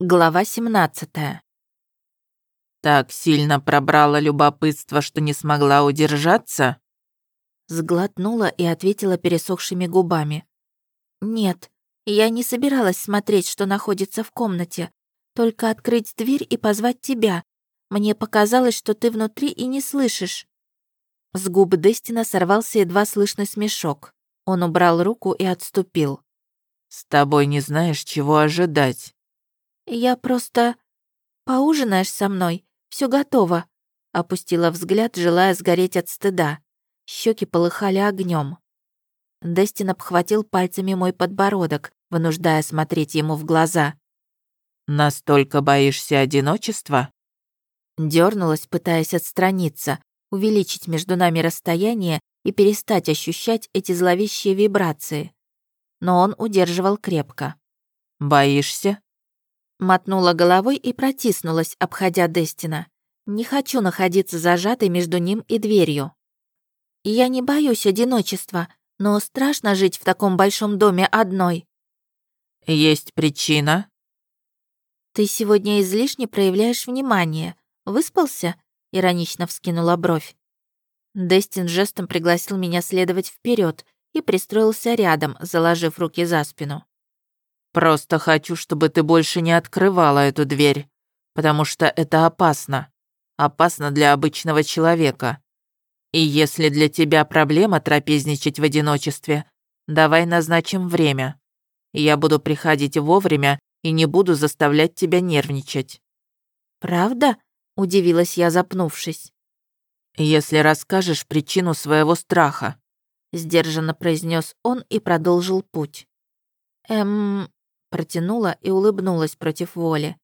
Глава 17. Так сильно пробрало любопытство, что не смогла удержаться? Сглотнула и ответила пересохшими губами. Нет, я не собиралась смотреть, что находится в комнате, только открыть дверь и позвать тебя. Мне показалось, что ты внутри и не слышишь. С губ Дестина сорвался едва слышный смешок. Он убрал руку и отступил. «С тобой не знаешь, чего ожидать». «Я просто... Поужинаешь со мной? Все готово». Опустила взгляд, желая сгореть от стыда. Щеки полыхали огнем. Дестин обхватил пальцами мой подбородок, вынуждая смотреть ему в глаза. «Настолько боишься одиночества?» Дернулась, пытаясь отстраниться, увеличить между нами расстояние и перестать ощущать эти зловещие вибрации. Но он удерживал крепко. «Боишься?» Мотнула головой и протиснулась, обходя Дестина. Не хочу находиться зажатой между ним и дверью. Я не боюсь одиночества, но страшно жить в таком большом доме одной. Есть причина? Ты сегодня излишне проявляешь внимание. Выспался? Иронично вскинула бровь. Дестин жестом пригласил меня следовать вперед и пристроился рядом, заложив руки за спину. Просто хочу, чтобы ты больше не открывала эту дверь, потому что это опасно. Опасно для обычного человека. И если для тебя проблема трапезничать в одиночестве, давай назначим время. Я буду приходить вовремя и не буду заставлять тебя нервничать». «Правда?» — удивилась я, запнувшись. «Если расскажешь причину своего страха», — сдержанно произнес он и продолжил путь. «Эм, протянула и улыбнулась против воли.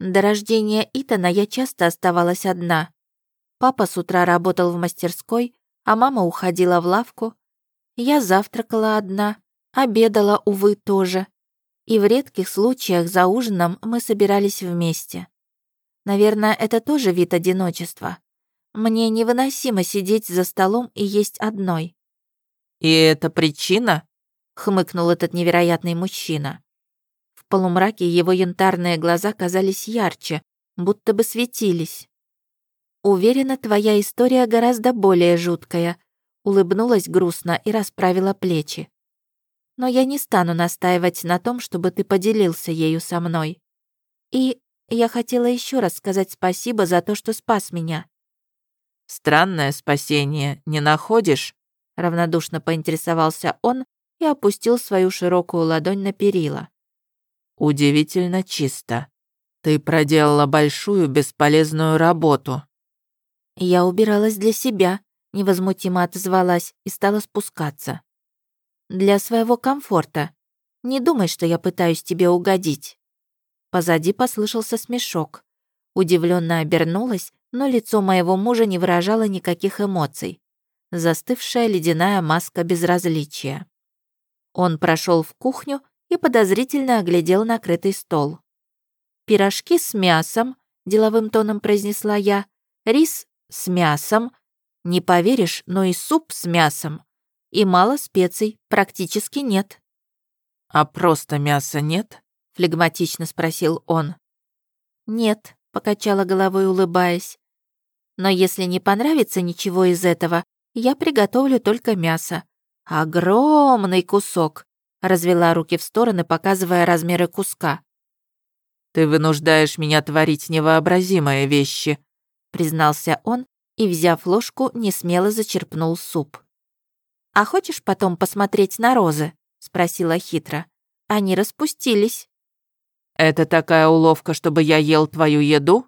До рождения Итана я часто оставалась одна. Папа с утра работал в мастерской, а мама уходила в лавку. Я завтракала одна, обедала, увы, тоже. И в редких случаях за ужином мы собирались вместе. Наверное, это тоже вид одиночества. Мне невыносимо сидеть за столом и есть одной. «И это причина?» — хмыкнул этот невероятный мужчина полумраке его янтарные глаза казались ярче, будто бы светились. «Уверена, твоя история гораздо более жуткая», улыбнулась грустно и расправила плечи. «Но я не стану настаивать на том, чтобы ты поделился ею со мной. И я хотела еще раз сказать спасибо за то, что спас меня». «Странное спасение, не находишь?» равнодушно поинтересовался он и опустил свою широкую ладонь на перила. «Удивительно чисто. Ты проделала большую бесполезную работу». Я убиралась для себя, невозмутимо отозвалась и стала спускаться. Для своего комфорта. Не думай, что я пытаюсь тебе угодить. Позади послышался смешок. Удивленно обернулась, но лицо моего мужа не выражало никаких эмоций. Застывшая ледяная маска безразличия. Он прошел в кухню и подозрительно оглядел накрытый стол. «Пирожки с мясом», — деловым тоном произнесла я, «рис с мясом, не поверишь, но и суп с мясом. И мало специй, практически нет». «А просто мяса нет?» — флегматично спросил он. «Нет», — покачала головой, улыбаясь. «Но если не понравится ничего из этого, я приготовлю только мясо. Огромный кусок развела руки в стороны, показывая размеры куска. «Ты вынуждаешь меня творить невообразимые вещи», признался он и, взяв ложку, несмело зачерпнул суп. «А хочешь потом посмотреть на розы?» спросила хитро. «Они распустились». «Это такая уловка, чтобы я ел твою еду?»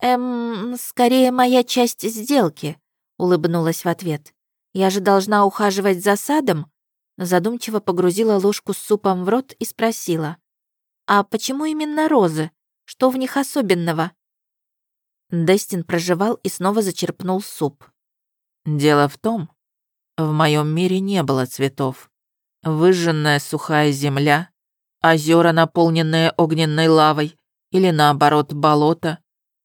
«Эм, скорее моя часть сделки», улыбнулась в ответ. «Я же должна ухаживать за садом, Задумчиво погрузила ложку с супом в рот и спросила. «А почему именно розы? Что в них особенного?» Дестин проживал и снова зачерпнул суп. «Дело в том, в моем мире не было цветов. Выжженная сухая земля, озера, наполненные огненной лавой, или наоборот болото,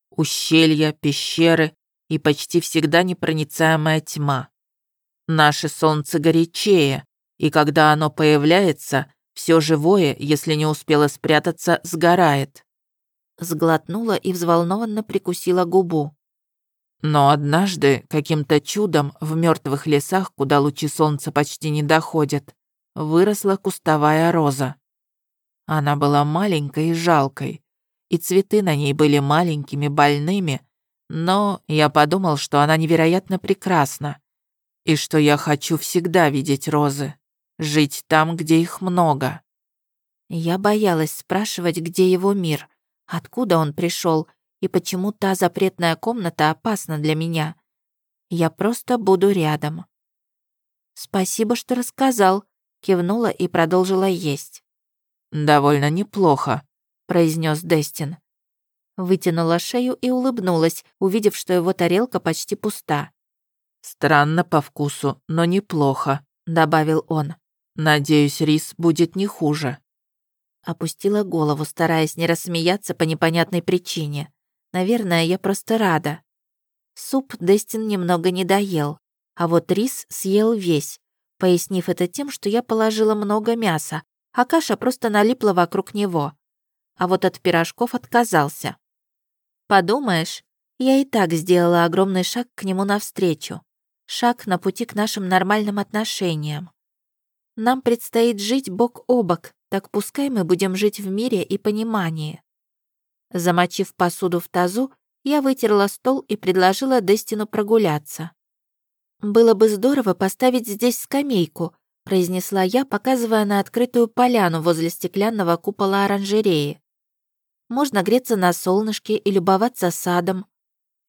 ущелья, пещеры и почти всегда непроницаемая тьма. Наше солнце горячее, и когда оно появляется, Все живое, если не успело спрятаться, сгорает. Сглотнула и взволнованно прикусила губу. Но однажды, каким-то чудом, в мертвых лесах, куда лучи солнца почти не доходят, выросла кустовая роза. Она была маленькой и жалкой, и цветы на ней были маленькими, больными, но я подумал, что она невероятно прекрасна, и что я хочу всегда видеть розы, жить там, где их много. Я боялась спрашивать, где его мир, откуда он пришел и почему та запретная комната опасна для меня. Я просто буду рядом. Спасибо, что рассказал, кивнула и продолжила есть. Довольно неплохо, произнес Дестин. Вытянула шею и улыбнулась, увидев, что его тарелка почти пуста. «Странно по вкусу, но неплохо», — добавил он. «Надеюсь, рис будет не хуже». Опустила голову, стараясь не рассмеяться по непонятной причине. Наверное, я просто рада. Суп Дестин немного не доел, а вот рис съел весь, пояснив это тем, что я положила много мяса, а каша просто налипла вокруг него. А вот от пирожков отказался. Подумаешь, я и так сделала огромный шаг к нему навстречу. Шаг на пути к нашим нормальным отношениям. Нам предстоит жить бок о бок, так пускай мы будем жить в мире и понимании. Замочив посуду в тазу, я вытерла стол и предложила Дестину прогуляться. «Было бы здорово поставить здесь скамейку», произнесла я, показывая на открытую поляну возле стеклянного купола оранжереи. «Можно греться на солнышке и любоваться садом».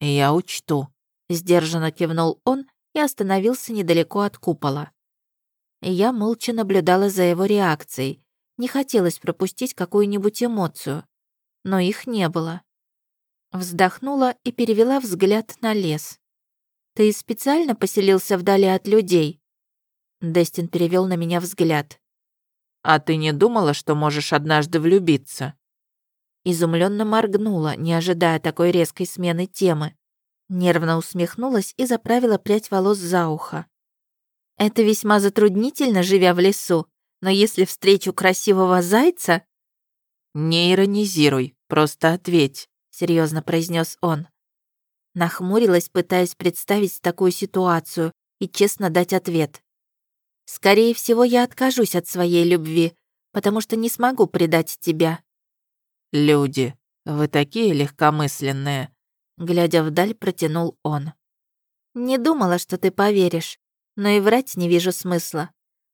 «Я учту», — сдержанно кивнул он и остановился недалеко от купола. Я молча наблюдала за его реакцией, не хотелось пропустить какую-нибудь эмоцию, но их не было. Вздохнула и перевела взгляд на лес. «Ты специально поселился вдали от людей?» Дестин перевел на меня взгляд. «А ты не думала, что можешь однажды влюбиться?» Изумленно моргнула, не ожидая такой резкой смены темы. Нервно усмехнулась и заправила прядь волос за ухо. «Это весьма затруднительно, живя в лесу, но если встречу красивого зайца...» «Не иронизируй, просто ответь», — серьезно произнес он. Нахмурилась, пытаясь представить такую ситуацию и честно дать ответ. «Скорее всего, я откажусь от своей любви, потому что не смогу предать тебя». «Люди, вы такие легкомысленные», — глядя вдаль, протянул он. «Не думала, что ты поверишь, но и врать не вижу смысла.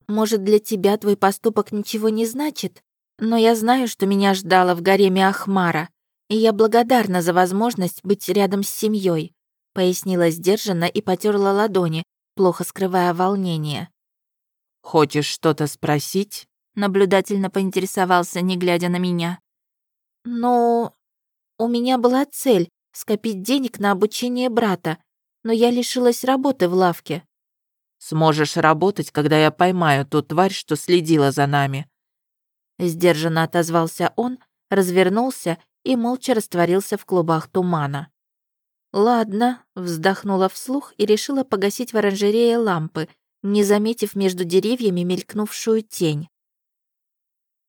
Может, для тебя твой поступок ничего не значит, но я знаю, что меня ждало в гареме Ахмара, и я благодарна за возможность быть рядом с семьей, пояснила сдержанно и потерла ладони, плохо скрывая волнение. «Хочешь что-то спросить?» наблюдательно поинтересовался, не глядя на меня. «Ну, у меня была цель — скопить денег на обучение брата, но я лишилась работы в лавке. Сможешь работать, когда я поймаю ту тварь, что следила за нами». Сдержанно отозвался он, развернулся и молча растворился в клубах тумана. «Ладно», — вздохнула вслух и решила погасить в оранжерее лампы, не заметив между деревьями мелькнувшую тень.